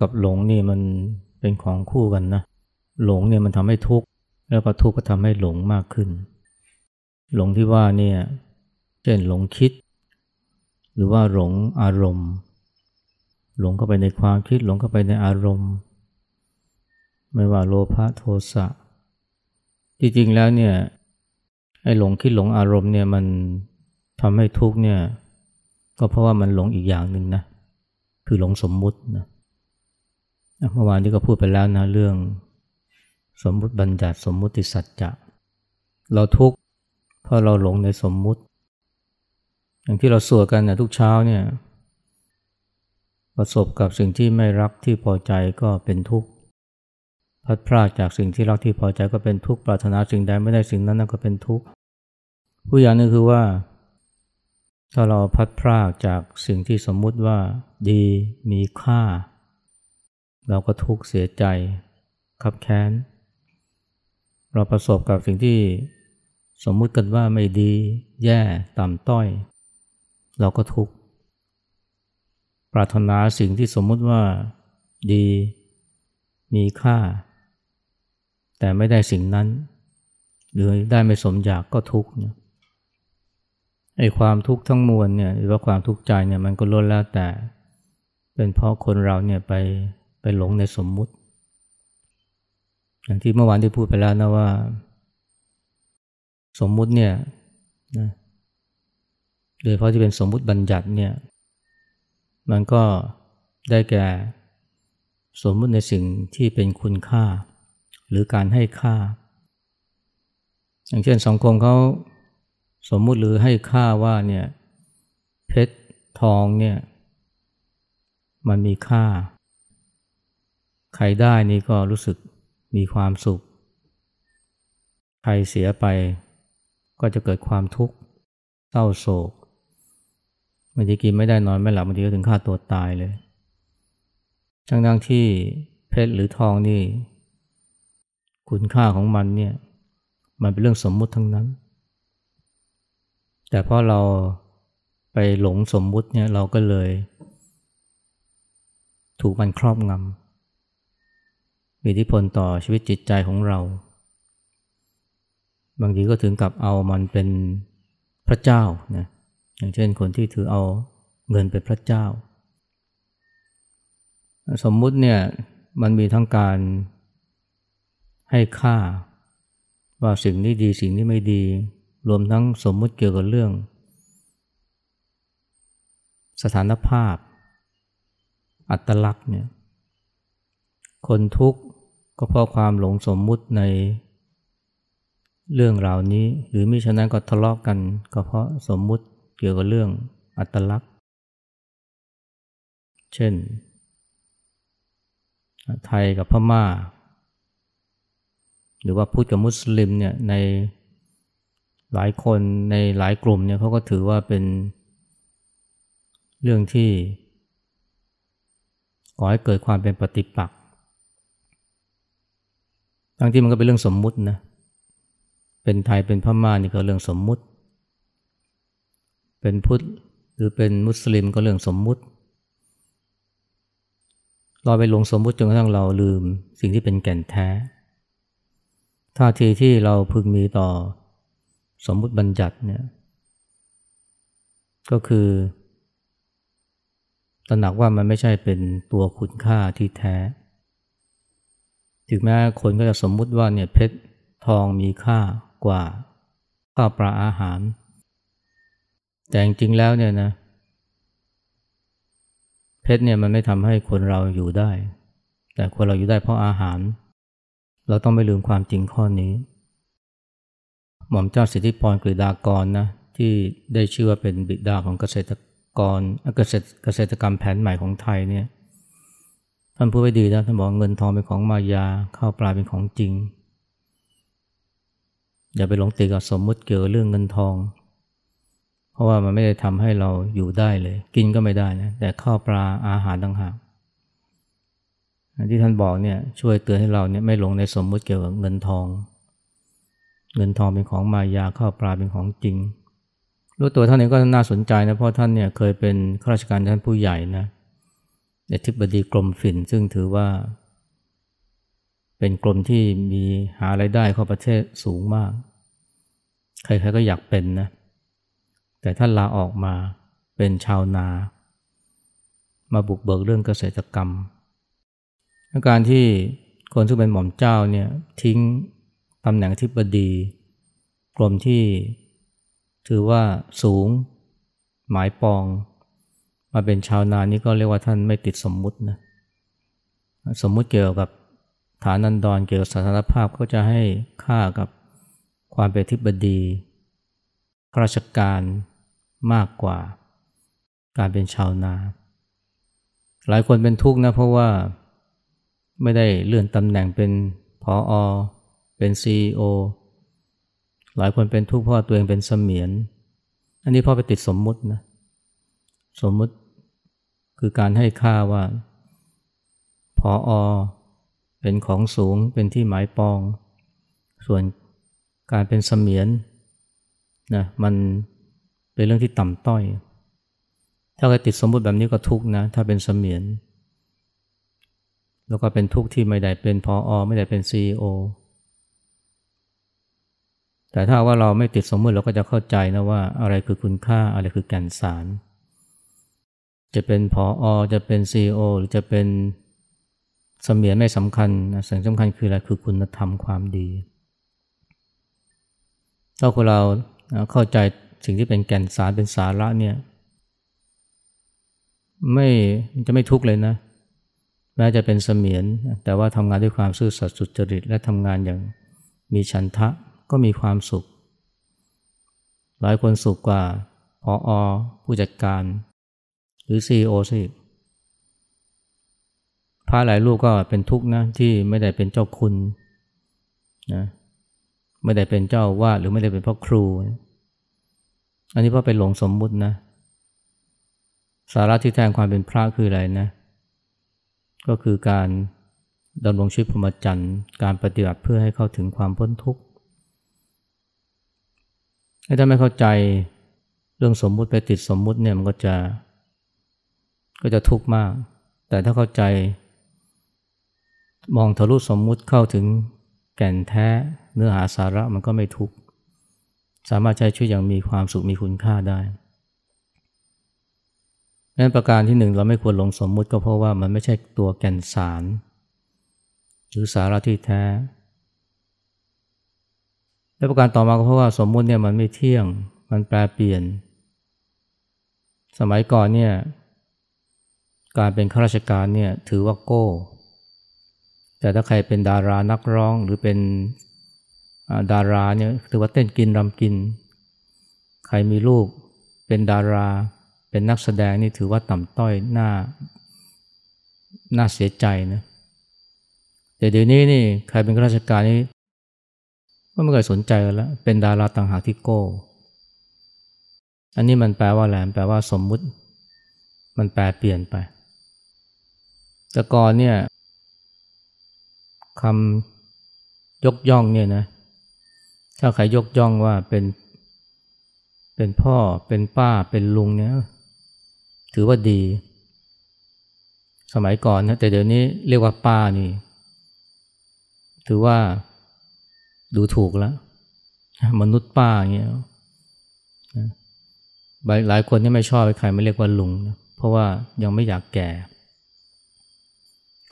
กับหลงนี่มันเป็นของคู่กันนะ หลงเนี่ยมันทำให้ทุกข์ แล้วก็ทุกข์ก็ทำให้หลงมากขึ้น หลงที่ว่าเนี่ย เช่นหลงคิด หรือว่าหลงอารมณ์ หลงเข้าไปในความคิด หลงเข้าไปในอารมณ์ ไม่ว่าโลภะโทสะ จริงๆแล้วเนี่ย ไอ้หลงคิดหลงอารมณ์เนี่ยมันทำให้ทุกข์เนี่ย ก็เพราะว่ามันหลงอีกอย่างหนึ่งนะ คือหลงสมมุตินะเเมื่อวานที่ก็พูดไปแล้วนะเรื่อง สมมุติบัญญัติสมมุติสัจจะเราทุกข์เพราะเราหลงในสมมุติ อย่างที่เราสวดกันนะทุกเช้าเนี่ยประสบกับสิ่งที่ไม่รักที่พอใจก็เป็นทุกข์พัดพลาดจากสิ่งที่รักที่พอใจก็เป็นทุกข์ปรารถนาสิ่งใดไม่ได้สิ่งนั้นนั่นก็เป็นทุกข์ผู้อย่างนึงคือว่า ถ้าเราพัดพลากจากสิ่งที่สมมุติว่าดีมีค่า เราก็ทุกข์เสียใจขับแค้น เราประสบกับสิ่งที่สมมุติกันว่าไม่ดี แย่ต่ำต้อย เราก็ทุกข์ปรารถนาสิ่งที่สมมุติว่าดี มีค่า แต่ไม่ได้สิ่งนั้น หรือได้ไม่สมอยากก็ทุกข์เนี่ยไอ้ความทุกข์ทั้งมวลเนี่ยหรือว่าความทุกข์ใจเนี่ยมันก็ล้นแล้วแต่ เป็นเพราะคนเราเนี่ยไป ไปหลงในสมมุติ อย่างที่เมื่อวานที่พูดไปแล้วนะว่า สมมุติเนี่ยนะโดยเพราะที่เป็นสมมุติบัญญัติเนี่ยมันก็ได้แก่สมมุติในสิ่งที่เป็นคุณค่า หรือการให้ค่า อย่างเช่นสังคมเขาสมมุติหรือให้ค่าว่าเนี่ยเพชรทองเนี่ยมันมีค่า ใครได้นี่ก็รู้สึกมีความสุข ใครเสียไปก็จะเกิดความทุกข์เศร้าโศกบางทีกินไม่ได้นอนไม่หลับบางทีก็ถึงฆ่าตัวตายเลย ทั้งๆที่เพชรหรือทองนี่ คุณค่าของมันเนี่ยมันเป็นเรื่องสมมุติทั้งนั้น แต่พราะเราไปหลงสมมุติเนี่ยเราก็เลย ถูกมันครอบงำ มีอิทธิพลต่อชีวิตจิตใจของเรา บางทีก็ถึงกับเอามันเป็นพระเจ้านะอย่างเช่นคนที่ถือเอาเงินเป็นพระเจ้า สมมุติเนี่ยมันมีทั้งการให้ค่าว่าสิ่งนี้ดีสิ่งนี้ไม่ดี รวมทั้งสมมุติเกี่ยวกับเรื่อง สถานภาพ อัตลักษณ์เนี่ยคนทุกข์ ก็เพราะความหลงสมมุติในเรื่องรานี้ หรือมิฉะนั้นก็ทะเลาะกกัน ก็เพราะสมมุติเกี่ยวกับเรื่องอัตลักษณ์ เช่น ไทยกับพมา่า หรือว่าพุทธกับมุสลิมเนี่ยในหลายคนในหลายกลุ่มเนี่ยเขาก็ถือว่าเป็นเรื่องที่ก่อให้เกิดความเป็นปฏิปักษ์ ทั้งที่มันก็เป็นเรื่องสมมุตินะ เป็นไทยเป็นพม่านี่ก็เรื่องสมมุติ เป็นพุทธหรือเป็นมุสลิมก็เรื่องสมมุติ เราไปลงสมมุติจนกระทั่งเราลืมสิ่งที่เป็นแก่นแท้ ท่าทีที่เราพึงมีต่อสมมุติบัญญัติเนี่ย ก็คือตระหนักว่ามันไม่ใช่เป็นตัวคุณค่าที่แท้ ถึงแม้คนก็จะสมมุติว่าเนี่ยเพชรทองมีค่ากว่าข้าวปลาอาหาร แต่จริงๆแล้วเนี่ยนะเพชรเนี่ยมันไม่ทำให้คนเราอยู่ได้ แต่คนเราอยู่ได้เพราะอาหาร เราต้องไม่ลืมความจริงข้อนี้ หม่อมเจ้าสิทธิพรกฤดากรนะที่ได้ชื่อว่าเป็นบิดาของเกษตรกรเกษตรเกษตรกรรมแผนใหม่ของไทยเนี่ย ท่านพูดไว้ดีนะท่านบอกเงินทองเป็นของมายาข้าวปลาเป็นของจริง อย่าไปหลงติดกับสมมุติเกี่ยวเรื่องเงินทอง เพราะว่ามันไม่ได้ทำให้เราอยู่ได้เลย กินก็ไม่ได้นะแต่ข้าวปลาอาหารต่างหากที่ท่านบอกเนี่ยช่วยเตือนให้เราเนี่ยไม่หลงในสมมุติเกี่ยวกับเงินทอง เงินทองเป็นของมายาข้าวปลาเป็นของจริงรู้ตัวท่านเองก็น่าสนใจนะเพราะท่านเนี่ยเคยเป็นข้าราชการท่านผู้ใหญ่นะ อธิบดีกรมฝิ่นซึ่งถือว่า เป็นกรมที่มีหาไรายได้เข้าประเทศสูงมาก ใครๆก็อยากเป็นนะ แต่ท่านลาออกมาเป็นชาวนา มาบุกเบิกเรื่องเกษตรกรรม การที่คนที่เป็นหม่อมเจ้าเนี่ยทิ้งตำแหน่งทิบดีกรมที่ถือว่าสูง หมายปอง มาเป็นชาวนานี่ก็เรียกว่าท่านไม่ติดสมมุตินะสมมุติเกี่ยวกับฐานันดรเกี่ยวกับสถานภาพก็จะให้ค่ากับความเป็นทิบดีข้าราชการมากกว่าการเป็นชาวนา หลายคนเป็นทุกข์นะเพราะว่าไม่ได้เลื่อนตำแหน่งเป็นพออเป็นซีอหลายคนเป็นทุกข์เพราะตัวเองเป็นเสมียน อันนี้พ่อไปติดสมมุตินะ สมมุติ คือการให้ค่าว่าพออเป็นของสูงเป็นที่หมายปอง ส่วนการเป็นเสมียนนะมันเป็นเรื่องที่ต่ำต้อย ถ้าใครติดสมมติแบบนี้ก็ทุกนะ ถ้าเป็นเสมียน แล้วก็เป็นทุกข์ที่ไม่ได้เป็นพออไม่ได้เป็นซีอแต่ถ้าว่าเราไม่ติดสมมติเราก็จะเข้าใจนะว่าอะไรคือคุณค่าอะไรคือแก่นสาร จะเป็นพออจะเป็นซีอหรือจะเป็นเสมียนไม่สำคัญสิ่งสำคัญคืออะไรคือคุณธรรมความดี ถ้าคนเราเข้าใจสิ่งที่เป็นแก่นสารเป็นสาระเนี่ยไม่จะไม่ทุกข์เลยนะ แม้จะเป็นเสมียน แต่ว่าทำงานด้วยความซื่อสัตย์สุจริต และทำงานอย่างมีฉันทะก็มีความสุข หลายคนสุขกว่าพออผู้จัดการ รือซีโอสิพระหลายลูกก็เป็นทุกข์นะที่ไม่ได้เป็นเจ้าคุณนะไม่ได้เป็นเจ้าวาดหรือไม่ได้เป็นพ่อครู อันนี้เพราะเป็นหลงสมมุตินะ สาระที่แทนความเป็นพระคืออะไรนะ ก็คือการดำรงชีวิตพรหมจรรย์การปฏิบัติเพื่อให้เข้าถึงความพ้นทุกข์ถ้าไม่เข้าใจเรื่องสมมุติไปติดสมมุติเนี่ยมันก็จะ ก็จะทุกข์มาก แต่ถ้าเข้าใจ มองทะลุสมมุติเข้าถึงแก่นแท้เนื้อหาสาระมันก็ไม่ทุกข์ สามารถใช้ชีวิตอย่างมีความสุขมีคุณค่าได้นั้นประการที่หนึ่งเราไม่ควรลงสมมุติก็เพราะว่ามันไม่ใช่ตัวแก่นสาร หรือสาระที่แท้ และประการต่อมาก็เพราะว่าสมมุติเนี่ยมันไม่เที่ยง มันแปรเปลี่ยน สมัยก่อนเนี่ย การเป็นข้าราชการเนี่ยถือว่าโก้ แต่ถ้าใครเป็นดารานักร้องหรือเป็นดาราเนี่ยถือว่าเต้นกินรำกิน ใครมีลูกเป็นดารา เป็นนักแสดงนี่ถือว่าต่ำต้อยหน้าน่าเสียใจนะแต่เดี๋ยวนี้นี่ใครเป็นข้าราชการนี่ก็ไม่เคยสนใจแล้ว เป็นดาราต่างหากที่โก้ อันนี้มันแปลว่าอะไรแปลว่าสมมุติ มันแปลเปลี่ยนไป แต่ก่อนเนี่ยคำยกย่องเนี่ยนะ ถ้าใครยกย่องว่าเป็น เป็นพ่อเป็นป้าเป็นลุงเนี่ยถือว่าดี สมัยก่อนนะแต่เดี๋ยวนี้เรียกว่าป้านี่ ถือว่าดูถูกแล้ว มนุษย์ป้าอย่างเงี้ยหลายคนที่ไม่ชอบใครไม่เรียกว่าลุงนะเพราะว่ายังไม่อยากแก่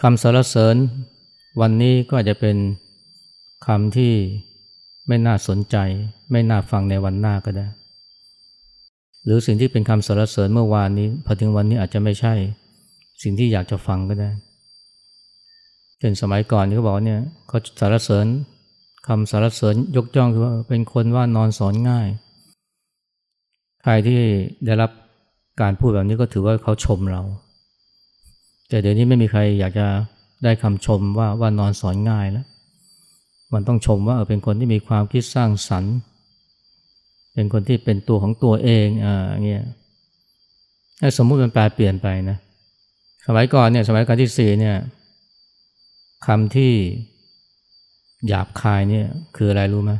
คำสรรเสริญวันนี้ก็อาจจะเป็นคำที่ไม่น่าสนใจ ไม่น่าฟังในวันหน้าก็ได้ หรือสิ่งที่เป็นคำสรรเสริญเมื่อวานนี้พอถึงวันนี้อาจจะไม่ใช่ สิ่งที่อยากจะฟังก็ได้เช่นสมัยก่อนนี่เขาบอกเนี่ยเขาสรรเสริญคำสรรเสริญยกย่องคือว่าเป็นคนว่านอนสอนง่าย ใครที่ได้รับการพูดแบบนี้ก็ถือว่าเขาชมเรา แต่เดี๋ยวนี้ไม่มีใครอยากจะได้คำชมว่าว่านอนสอนง่ายแล้ว มันต้องชมว่าเออเป็นคนที่มีความคิดสร้างสรรค์ เป็นคนที่เป็นตัวของตัวเองอ่าเงี้ยสมมุติมันแปลเปลี่ยนไปนะสมัยก่อนเนี่ยสมัยก่อนที่สี่เนี่ยคำที่หยาบคายเนี่ยคืออะไรรู้ไหม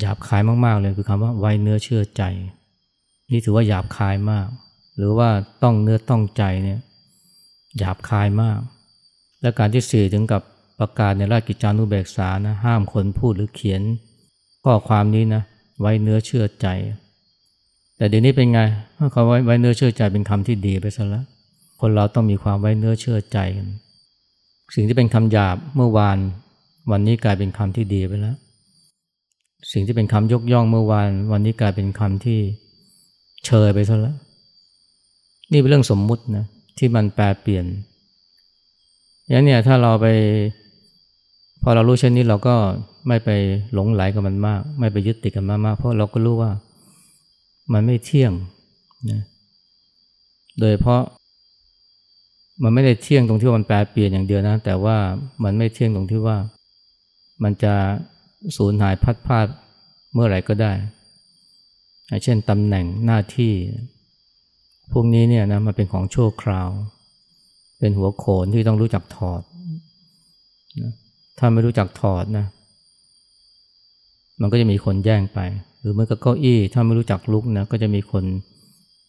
หยาบคายมากๆเลยคือคำว่าไว้เนื้อเชื่อใจ นี่ถือว่าหยาบคายมาก หรือว่าต้องเนื้อต้องใจเนี่ย หยาบคายมาก และการที่สี่ถึงกับประกาศในราชกิจจานุเบกษานะห้ามคนพูดหรือเขียน ข้อความนี้นะไว้เนื้อเชื่อใจ แต่เดี๋ยวนี้เป็นไงเขาไว้ไว้เนื้อเชื่อใจเป็นคำที่ดีไปซะแล้วคนเราต้องมีความไว้เนื้อเชื่อใจกันสิ่งที่เป็นคำหยาบเมื่อวาน วันนี้กลายเป็นคำที่ดีไปแล้ว สิ่งที่เป็นคำยกย่องเมื่อวาน วันนี้กลายเป็นคำที่เชยไปซะแล้ว นี่เป็นเรื่องสมมุตินะ ที่มันแปลเปลี่ยนอย่างนี้ถ้าเราไป พอเรารู้เช่นนี้เราก็ไม่ไปหลงไหลกับมันมาก ไม่ไปยึดติดกับมันมาก เพราะเราก็รู้ว่ามันไม่เที่ยงนะโดยเพราะมันไม่ได้เที่ยงตรงที่มันแปลเปลี่ยนอย่างเดียวนะ แต่ว่ามันไม่เที่ยงตรงที่ว่า มันจะสูญหายพัดพลาดเมื่อไหร่ก็ได้ เช่นตำแหน่งหน้าที่ พวกนี้เนี่ยนะมันเป็นของชั่วคราว เป็นหัวโขนที่ต้องรู้จักถอดนะถ้าไม่รู้จักถอดนะ มันก็จะมีคนแย่งไป หรือเมื่อกับเก้าอี้ ถ้าไม่รู้จักลุกนะก็จะมีคน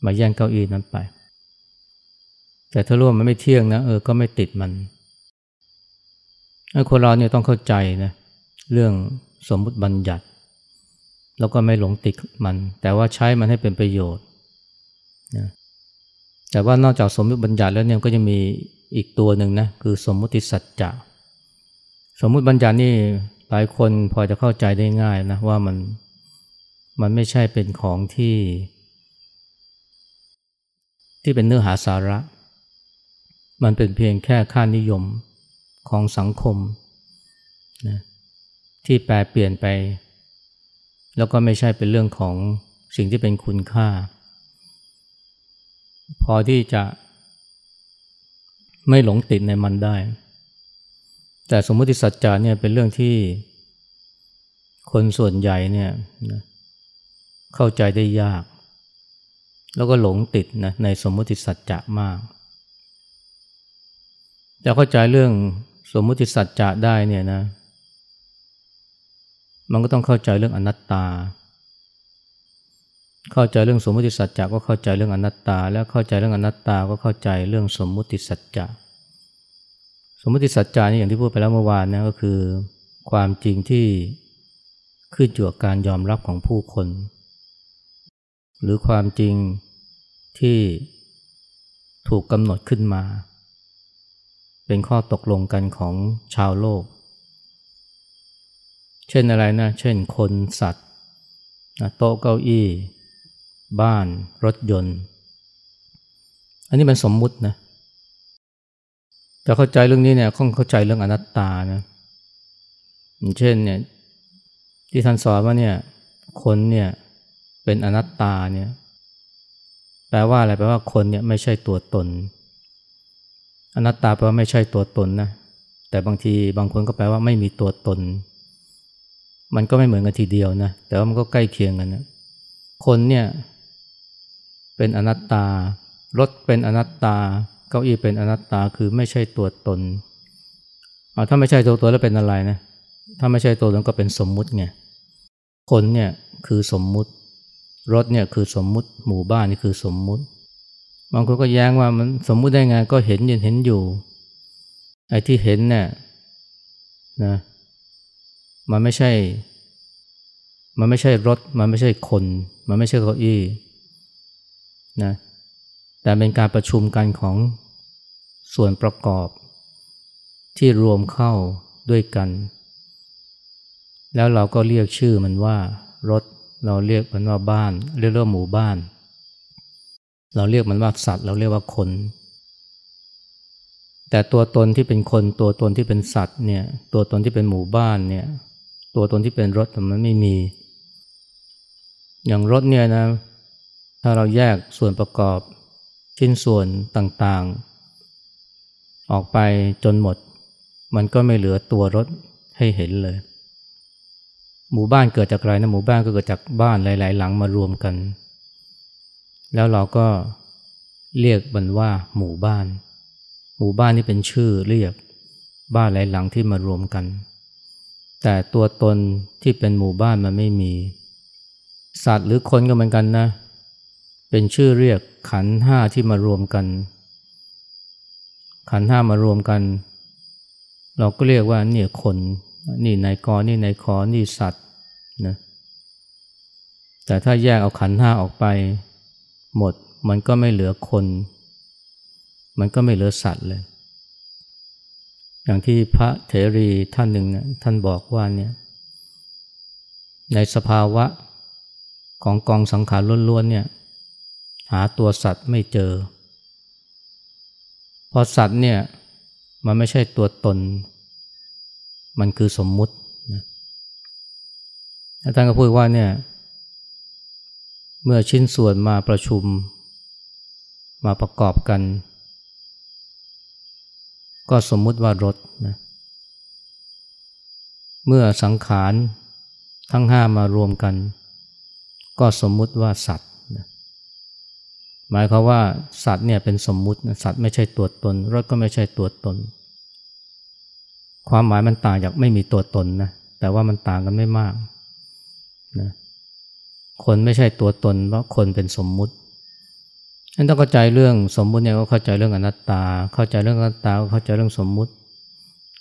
มาแย่งเก้าอี้นั้นไป แต่ถ้ารว่ามันไม่เที่ยงนะเออก็ไม่ติดมันคนเราเนี่ยต้องเข้าใจนะเรื่องสมมุติบัญญัติ แล้วก็ไม่หลงติดมัน แต่ว่าใช้มันให้เป็นประโยชน์นะ แต่ว่านอกจากสมมติบัญญัติแล้วเนี่ยก็จะมีอีกตัวหนึ่งนะคือสมมุติสัจจะสมมุติบัญญัตินี่หลายคนพอจะเข้าใจได้ง่ายนะว่ามันมันไม่ใช่เป็นของที่ ที่เป็นเนื้อหาสาระ มันเป็นเพียงแค่ค่านิยมของสังคมนะที่แปลเปลี่ยนไป แล้วก็ไม่ใช่เป็นเรื่องของสิ่งที่เป็นคุณค่า พอที่จะไม่หลงติดในมันได้ แต่สมมติสัจจาเนี่ยเป็นเรื่องที่คนส่วนใหญ่เนี่ยเข้าใจได้ยาก แล้วก็หลงติดนะในสมมติสัจจะมาก จะเข้าใจเรื่องสมมติสัจจะได้เนี่ยนะ มันก็ต้องเข้าใจเรื่องอนัตตา เข้าใจเรื่องสมมุติสัจจะก็เข้าใจเรื่องอนัตตา แล้วเข้าใจเรื่องอนัตตาก็เข้าใจเรื่องสมมุติสัจจะสมมุติสัจจะนี่อย่างที่พูดไปแล้วเมื่อวานนะก็คือ ความจริงที่ขึ้นอยู่กับการยอมรับของผู้คน หรือความจริงที่ถูกกำหนดขึ้นมา เป็นข้อตกลงกันของชาวโลก เช่นอะไรนะ เช่นคนสัตว์โต๊ะเก้าอี้ บ้านรถยนต์ อันนี้มันสมมุตินะจะเข้าใจเรื่องนี้เนี่ยต้องเข้าใจเรื่องอนัตตานะอย่างเช่นเนี่ยที่ท่านสอนว่าเนี่ยคนเนี่ยเป็นอนัตตาเนี่ยแปลว่าอะไรแปลว่าคนเนี่ยไม่ใช่ตัวตน อนัตตาแปลว่าไม่ใช่ตัวตนนะแต่บางทีบางคนก็แปลว่าไม่มีตัวตน มันก็ไม่เหมือนกันทีเดียวนะแต่ว่ามันก็ใกล้เคียงกันนะคนเนี่ย เป็นอนัตตารถเป็นอนัตตา เก้าอี้เป็นอนัตตาคือไม่ใช่ตัวตนเอาถ้าไม่ใช่ตัวตนแล้วเป็นอะไรนะถ้าไม่ใช่ตัวตนก็เป็นสมมุติไงคนเนี่ยคือสมมุติ รถเนี่ยคือสมมุติหมู่บ้านนี่คือสมมุติบางคนก็แย้งว่ามันสมมุติได้ไงก็เห็นยินเห็นอยู่ไอ้ที่เห็นเนี่ยนะมันไม่ใช่ มันไม่ใช่รถ มันไม่ใช่คน มันไม่ใช่เก้าอี้ นะแต่เป็นการประชุมกันของส่วนประกอบ ที่รวมเข้าด้วยกัน แล้วเราก็เรียกชื่อมันว่ารถ เราเรียกมันว่าบ้าน เรียกว่าหมู่บ้าน เราเรียกมันว่าสัตว์ เราเรียกว่าคน แต่ตัวตนที่เป็นคน ตัวตนที่เป็นสัตว์เนี่ย ตัวตนที่เป็นหมู่บ้านเนี่ย ตัวตนที่เป็นรถมันไม่มี อย่างรถเนี่ยนะ ถ้าเราแยกส่วนประกอบชิ้นส่วนต่างๆ ออกไปจนหมด มันก็ไม่เหลือตัวรถให้เห็นเลย หมู่บ้านเกิดจากอะไรนะหมู่บ้านก็เกิดจากบ้านหลาย ๆ หลังมารวมกัน แล้วเราก็เรียกมันว่าหมู่บ้าน หมู่บ้านนี่เป็นชื่อเรียกบ้านหลายหลังที่มารวมกัน แต่ตัวตนที่เป็นหมู่บ้านมันไม่มี สัตว์หรือคนก็เหมือนกันนะเเป็นชื่อเรียกขันห้าที่มารวมกัน ขันห้ามารวมกัน เราก็เรียกว่าเนี่ยคนนี่นายกนี่นายขอนี่สัตว์นะแต่ถ้าแยกเอาขันห้าออกไป หมดมันก็ไม่เหลือคน มันก็ไม่เหลือสัตว์เลย อย่างที่พระเถรีท่านหนึ่งนะท่านบอกว่าเนี่ยในสภาวะของกองสังขารล้วนๆเนี่ย หาตัวสัตว์ไม่เจอพอสัตว์เนี่ยมันไม่ใช่ตัวตน มันคือสมมุตินะอาจารย์ก็พูดว่าเนี่ยเมื่อชิ้นส่วนมาประชุม มาประกอบกัน ก็สมมุติว่ารถนะเมื่อสังขารทั้งห้ามารวมกัน ก็สมมุติว่าสัตว์ หมายความว่าสัตว์เนี่ยเป็นสมมุติสัตว์ไม่ใช่ตัวตนรถก็ไม่ใช่ตัวตน ความหมายมันต่างจากไม่มีตัวตนนะแต่ว่ามันต่างกันไม่มากนะคนไม่ใช่ตัวตนเพราะคนเป็นสมมุติฉันต้องเข้าใจเรื่องสมมุติเนี่ยก็เข้าใจเรื่องอนัตตา เข้าใจเรื่องอนัตตาก็เข้าใจเรื่องสมมุติ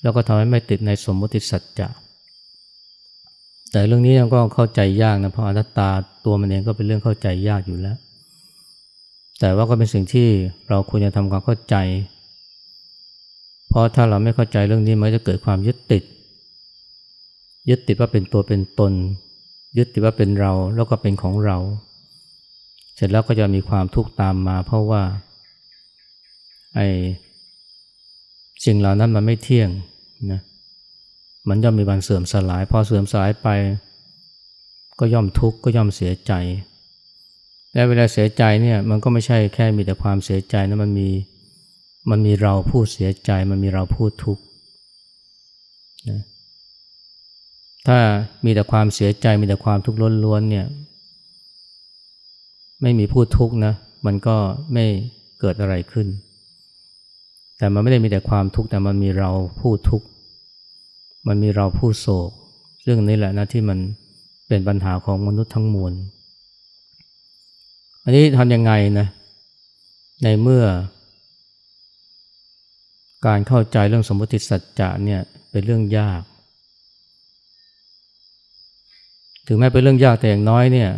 แล้วก็ทำให้ไม่ติดในสมมุติสัจจะแต่เรื่องนี้ก็เข้าใจยากนะเพราะอนัตตาตัวมันเองก็เป็นเรื่องเข้าใจยากอยู่แล้ว แต่ว่าก็เป็นสิ่งที่เราควรจะทำความเข้าใจ เพราะถ้าเราไม่เข้าใจเรื่องนี้มันจะเกิดความยึดติด ยึดติดว่าเป็นตัวเป็นตน ยึดติดว่าเป็นเราแล้วก็เป็นของเรา เสร็จแล้วก็จะมีความทุกข์ตามมา เพราะว่าไอ้สิ่งเหล่านั้นมันไม่เที่ยงนะมันย่อมมีวันเสื่อมสลาย พอเสื่อมสลายไป ก็ย่อมทุกข์ก็ย่อมเสียใจ และเวลาเสียใจเนี่ยมันก็ไม่ใช่แค่มีแต่ความเสียใจนะมันมีมันมีเราพูดเสียใจมันมีเราพูดทุกข์นะถ้ามีแต่ความเสียใจมีแต่ความทุกข์ล้วนๆเนี่ยไม่มีพูดทุกข์นะมันก็ไม่เกิดอะไรขึ้น แต่มันไม่ได้มีแต่ความทุกข์แต่มันมีเราพูดทุกข์มันมีเราพูดโศก เรื่องนี้แหละนะที่มันเป็นปัญหาของมนุษย์ทั้งมวล อันนี้ทำยังไงนะ ในเมื่อ การเข้าใจเรื่องสมมติสัจจะเนี่ยเป็นเรื่องยาก ถึงแม้เป็นเรื่องยากแต่อย่างน้อยเนี่ย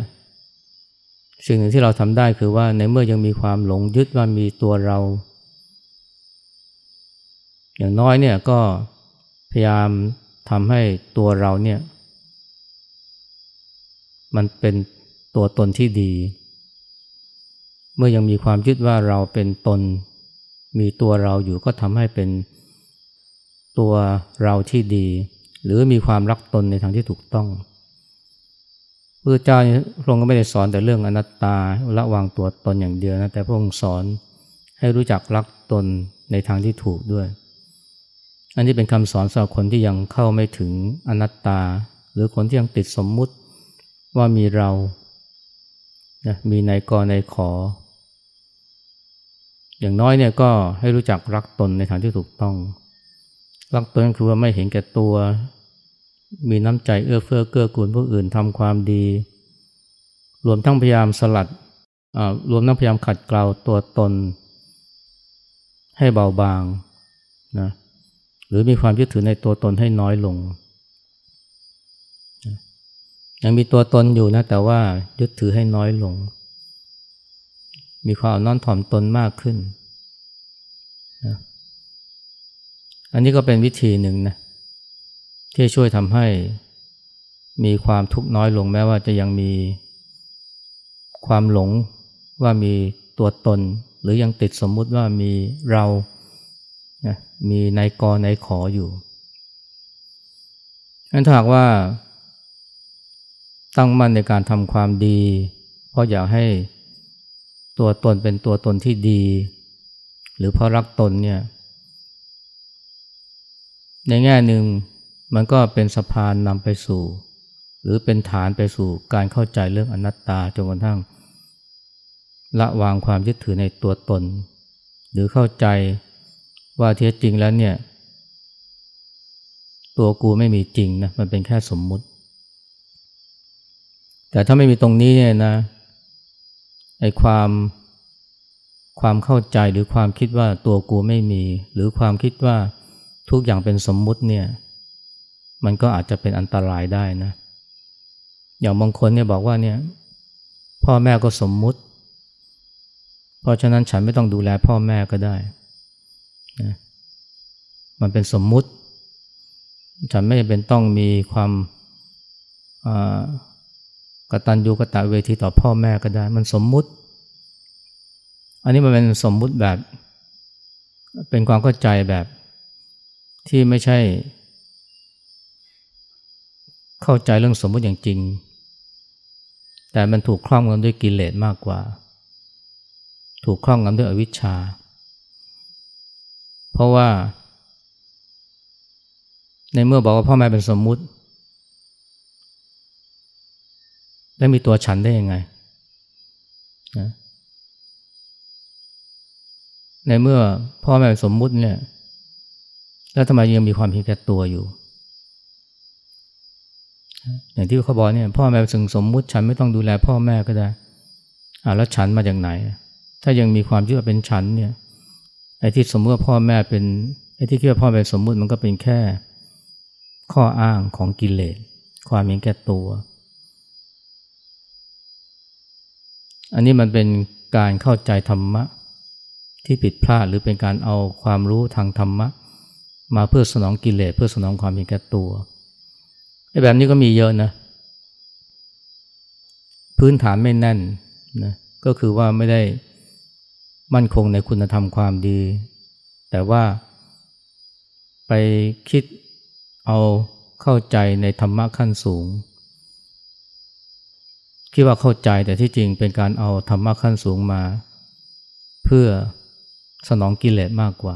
สิ่งหนึ่งที่เราทำได้คือว่าในเมื่อยังมีความหลงยึดว่ามีตัวเรา อย่างน้อยเนี่ยก็พยายามทำให้ตัวเราเนี่ย มันเป็นตัวตนที่ดี เมื่อยังมีความยึดว่าเราเป็นตน มีตัวเราอยู่ก็ทำให้เป็นตัวเราที่ดี หรือมีความรักตนในทางที่ถูกต้องพระเจ้าพระองค์ก็ไม่ได้สอนแต่เรื่องอนัตตาละวางตัวตนอย่างเดียวนะแต่พระองค์สอนให้รู้จักรักตนในทางที่ถูกด้วย อันนี้เป็นคำสอนสำหรับคนที่ยังเข้าไม่ถึงอนัตตา หรือคนที่ยังติดสมมุติว่ามีเรานะมีนายกนายขอ อย่างน้อยเนี่ยก็ให้รู้จักรักตนในทางที่ถูกต้อง รักตนคือว่าไม่เห็นแก่ตัว มีน้ำใจเอื้อเฟื้อเกื้อกูลผู้อื่นทำความดี รวมทั้งพยายามสลัดรวมทั้งพยายามขัดเกลาตัวตน ให้เบาบางนะหรือมีความยึดถือในตัวตนให้น้อยลง ยังมีตัวตนอยู่นะแต่ว่ายึดถือให้น้อยลง มีความน้อนถ่อมตนมากขึ้นนะอันนี้ก็เป็นวิธีหนึ่งนะที่ช่วยทำให้มีความทุกข์น้อยลงแม้ว่าจะยังมีความหลงว่ามีตัวตน หรือยังติดสมมุติว่ามีเรานะมีนายกนายขออยู่อันถ้าหากว่าตั้งมั่นในการทำความดี เพราะอยากให้ ตัวตนเป็นตัวตนที่ดี หรือเพราะรักตนเนี่ย ในแง่หนึ่งมันก็เป็นสะพานนำไปสู่ หรือเป็นฐานไปสู่การเข้าใจเรื่องอนัตตาจนกระทั่ง ละวางความยึดถือในตัวตน หรือเข้าใจว่าเท็จจริงแล้วเนี่ย ตัวกูไม่มีจริงนะมันเป็นแค่สมมุติ แต่ถ้าไม่มีตรงนี้เนี่ยนะ ไอ้ความความเข้าใจหรือความคิดว่าตัวกูไม่มี หรือความคิดว่าทุกอย่างเป็นสมมุติเนี่ยมันก็อาจจะเป็นอันตรายได้นะ อย่างบางคนเนี่ยบอกว่าเนี่ยพ่อแม่ก็สมมุติ เพราะฉะนั้นฉันไม่ต้องดูแลพ่อแม่ก็ได้นะมันเป็นสมมุติ ฉันไม่เป็นต้องมีความ กตัญญูกตเวทีต่อพ่อแม่ก็ได้ มันสมมุติ อันนี้มันเป็นสมมุติแบบ เป็นความเข้าใจแบบที่ไม่ใช่ เข้าใจเรื่องสมมุติอย่างจริง แต่มันถูกครอบงำด้วยกิเลสมากกว่า ถูกครอบงำด้วยอวิชชา เพราะว่า ในเมื่อบอกว่าพ่อแม่เป็นสมมุติ แล้วมีตัวฉันได้ยังไงนะในเมื่อพ่อแม่สมมุติเนี่ย แล้วทำไมยังมีความเพียงแก่ตัวอยู่ อย่างที่เขาบอกเนี่ย พ่อแม่สึงสมมุติฉันไม่ต้องดูแลพ่อแม่ก็ได้อ่าแล้วฉันมาจากไหน ถ้ายังมีความที่ว่าเป็นฉันเนี่ยไอ้ที่สมมติว่าพ่อแม่เป็นไอ้ที่คิดว่าพ่อแม่สมมุติมันก็เป็นแค่ ข้ออ้างของกิเลสความเห็นแก่ตัว อันนี้มันเป็นการเข้าใจธรรมะ ที่ผิดพลาดหรือเป็นการเอาความรู้ทางธรรมะ มาเพื่อสนองกิเลสเพื่อสนองความมีแก่ตัวไอ้แบบนี้ก็มีเยอะนะ พื้นฐานไม่แน่นนะก็คือว่าไม่ได้มั่นคงในคุณธรรมความดี แต่ว่าไปคิดเอาเข้าใจในธรรมะขั้นสูง คิดว่าเข้าใจแต่ที่จริงเป็นการเอาธรรมะขั้นสูงมา เพื่อสนองกิเลสมากกว่า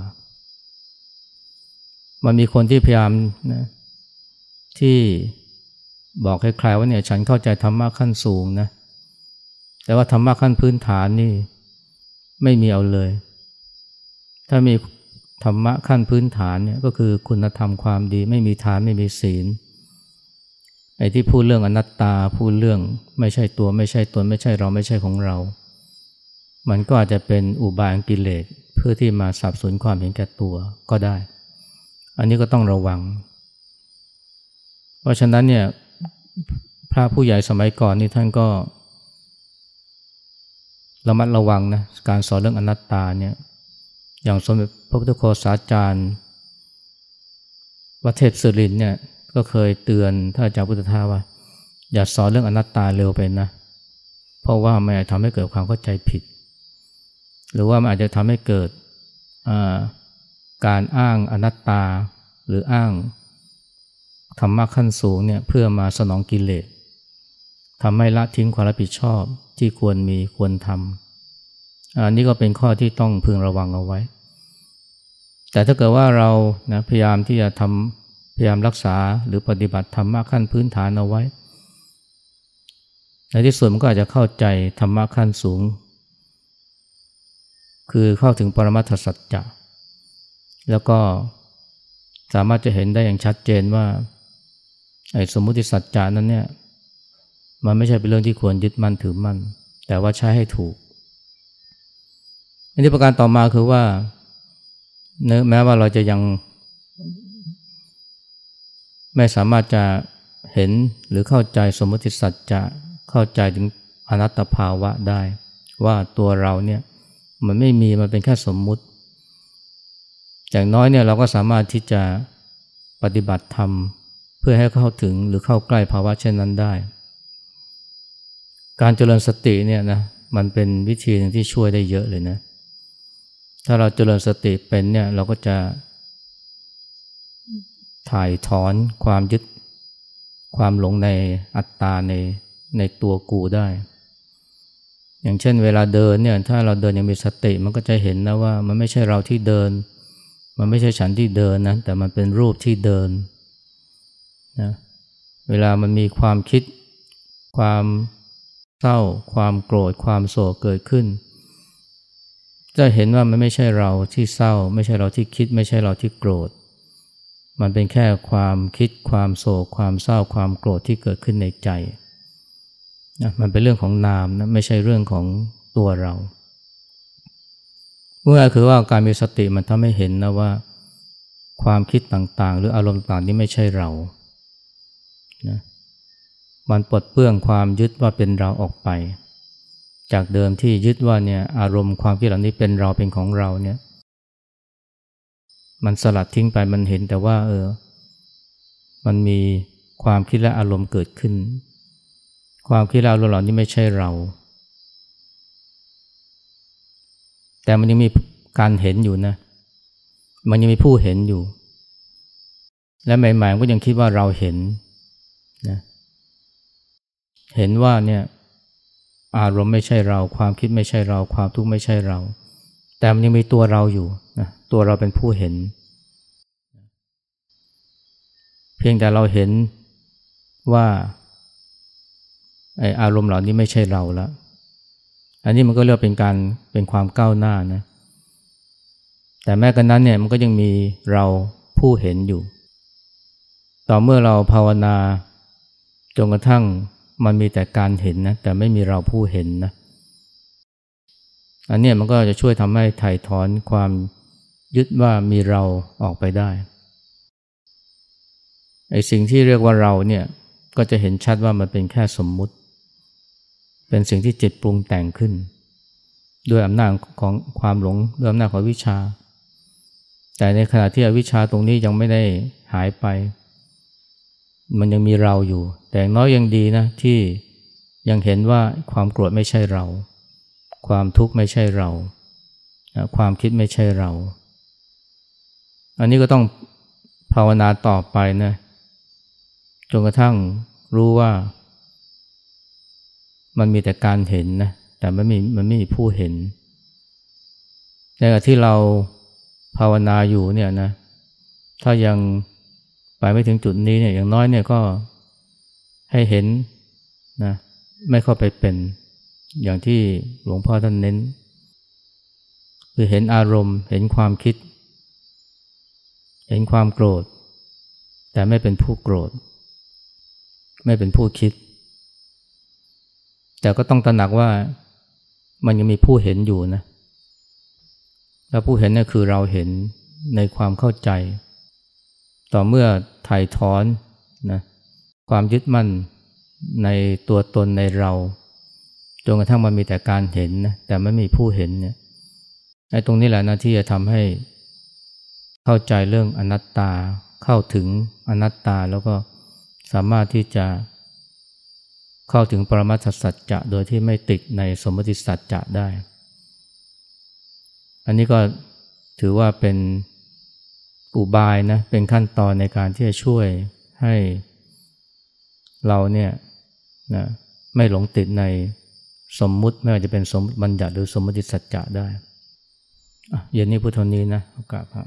มันมีคนที่พยายามนะที่บอกคล้ายๆว่าเนี่ยฉันเข้าใจธรรมะขั้นสูงนะ แต่ว่าธรรมะขั้นพื้นฐานนี่ไม่มีเอาเลย ถ้ามีธรรมะขั้นพื้นฐานเนี่ยก็คือคุณธรรมความดี ไม่มีทานไม่มีศีล ไอ้ที่พูดเรื่องอนัตตาพูดเรื่องไม่ใช่ตัวไม่ใช่ตนไม่ใช่เราไม่ใช่ของเรา มันก็อาจจะเป็นอุบายกิเลสเพื่อที่มาสับสนความเห็นแก่ตัวก็ได้ อันนี้ก็ต้องระวัง เพราะฉะนั้นเนี่ยพระผู้ใหญ่สมัยก่อนนี่ท่านก็ระมัดระวังนะการสอนเรื่องอนัตตาเนี่ยอย่างสมเด็จพระพุทธโฆษาจารย์วัเทพสุรินเนี่ย ก็เคยเตือนท่านอาจารย์พุทธทาว่า อย่าสอนเรื่องอนัตตาเร็วไปนะ เพราะว่ามันอาจทำให้เกิดความเข้าใจผิด หรือว่ามันอาจจะทำให้เกิดการอ้างอนัตตาหรืออ้างธรรมะขั้นสูงเนี่ยเพื่อมาสนองกิเลสทำให้ละทิ้งความรับผิดชอบที่ควรมีควรทำอันนี้ก็เป็นข้อที่ต้องพึงระวังเอาไว้ แต่ถ้าเกิดว่าเรานะพยายามที่จะทำ พยายามรักษาหรือปฏิบัติธรรมะขั้นพื้นฐานเอาไว้ ในที่สุดมันก็อาจจะเข้าใจธรรมะขั้นสูง คือเข้าถึงปรมัตถสัจจะแล้วก็สามารถจะเห็นได้อย่างชัดเจนว่าไอ้สมมุติสัจจานั้นเนี่ยมันไม่ใช่เป็นเรื่องที่ควรยึดมั่นถือมั่น แต่ว่าใช้ให้ถูก อันนี้ประการต่อมาคือว่าแม้ว่าเราจะยัง ไม่สามารถจะเห็นหรือเข้าใจสมมติสัจจะเข้าใจถึงอนัตตภาวะได้ ว่าตัวเราเนี่ยมันไม่มีมันเป็นแค่สมมุติ อย่างน้อยเนี่ยเราก็สามารถที่จะปฏิบัติธรรม เพื่อให้เข้าถึงหรือเข้าใกล้ภาวะเช่นนั้นได้ การเจริญสติเนี่ยนะมันเป็นวิธีหนึ่งที่ช่วยได้เยอะเลยนะ ถ้าเราเจริญสติเป็นเนี่ยเราก็จะ ถ่ายถอนความยึดความหลงในอัตตาในในตัวกูได้ อย่างเช่นเวลาเดินเนี่ยถ้าเราเดินยังมีสติมันก็จะเห็นนะว่ามันไม่ใช่เราที่เดิน มันไม่ใช่ฉันที่เดินนะแต่มันเป็นรูปที่เดินนะเวลามันมีความคิด ความเศร้า ความโกรธ ความโศกเกิดขึ้น จะเห็นว่ามันไม่ใช่เราที่เศร้า ไม่ใช่เราที่คิด ไม่ใช่เราที่โกรธ มันเป็นแค่ความคิดความโศกความเศร้าความโกรธที่เกิดขึ้นในใจนะมันเป็นเรื่องของนามนะไม่ใช่เรื่องของตัวเราเมื่อคือว่าการมีสติมันทำให้เห็นนะว่า ความคิดต่างๆ หรืออารมณ์ต่างๆนี้ไม่ใช่เรานะมันปลดเปลื้องความยึดว่าเป็นเราออกไป จากเดิมที่ยึดว่าเนี่ยอารมณ์ความคิดเหล่านี้เป็นเราเป็นของเราเนี่ย มันสลัดทิ้งไปมันเห็นแต่ว่าเออ มันมีความคิดและอารมณ์เกิดขึ้น ความคิดและอารมณ์เหล่านี้ไม่ใช่เรา แต่มันยังมีการเห็นอยู่นะ มันยังมีผู้เห็นอยู่ และใหม่ๆก็ยังคิดว่าเราเห็นนะเห็นว่าเนี่ยอารมณ์ไม่ใช่เรา ความคิดไม่ใช่เรา ความทุกข์ไม่ใช่เรา แต่มันยังมีตัวเราอยู่นะตัวเราเป็นผู้เห็น เพียงแต่เราเห็นว่าไออารมณ์เหล่านี้ไม่ใช่เราแล้วอันนี้มันก็เรียกเป็นการเป็นความก้าวหน้านะแต่แม้กระนั้นเนี่ยมันก็ยังมีเราผู้เห็นอยู่ ต่อเมื่อเราภาวนาจนกระทั่งมันมีแต่การเห็นนะแต่ไม่มีเราผู้เห็นนะ อันนี้มันก็จะช่วยทำให้ถ่ายถอนความยึดว่ามีเราออกไปได้ไอ้สิ่งที่เรียกว่าเราเนี่ยก็จะเห็นชัดว่ามันเป็นแค่สมมุติ เป็นสิ่งที่จิตปรุงแต่งขึ้น ด้วยอำนาจของความหลงด้วยอำนาจของวิชา แต่ในขณะที่อวิชชาตรงนี้ยังไม่ได้หายไป มันยังมีเราอยู่ แต่น้อยยังดีนะที่ยังเห็นว่าความโกรธไม่ใช่เรา ความทุกข์ไม่ใช่เรา ความคิดไม่ใช่เรา อันนี้ก็ต้องภาวนาต่อไปนะจนกระทั่งรู้ว่า มันมีแต่การเห็นนะแต่ไม่มีมันไม่มีผู้เห็นในขณะที่เราภาวนาอยู่เนี่ยนะถ้ายังไปไม่ถึงจุดนี้เนี่ยอย่างน้อยเนี่ยก็ให้เห็นนะไม่เข้าไปเป็น อย่างที่หลวงพ่อท่านเน้น คือเห็นอารมณ์ เห็นความคิด เห็นความโกรธ แต่ไม่เป็นผู้โกรธ ไม่เป็นผู้คิด แต่ก็ต้องตระหนักว่ามันยังมีผู้เห็นอยู่นะแล้วผู้เห็นนี่คือเราเห็นในความเข้าใจ ต่อเมื่อถ่ายถอนนะความยึดมั่นในตัวตนในเรา จนกระทั่งมันมีแต่การเห็นนะแต่ไม่มีผู้เห็นเนี่ยไอ้ตรงนี้แหละนะที่จะทำให้เข้าใจเรื่องอนัตตาเข้าถึงอนัตตาแล้วก็สามารถที่จะเข้าถึงปรมัตถสัจจะโดยที่ไม่ติดในสมมติสัจจะได้ อันนี้ก็ถือว่าเป็นอุบายนะ เป็นขั้นตอนในการที่จะช่วยให้เราเนี่ยนะไม่หลงติดใน สมมุติไม่ว่าจะเป็นสมมติบัญญัติหรือสมมติสัจจะได้เย็นนี้พุทธนี้นะโอกาสพระ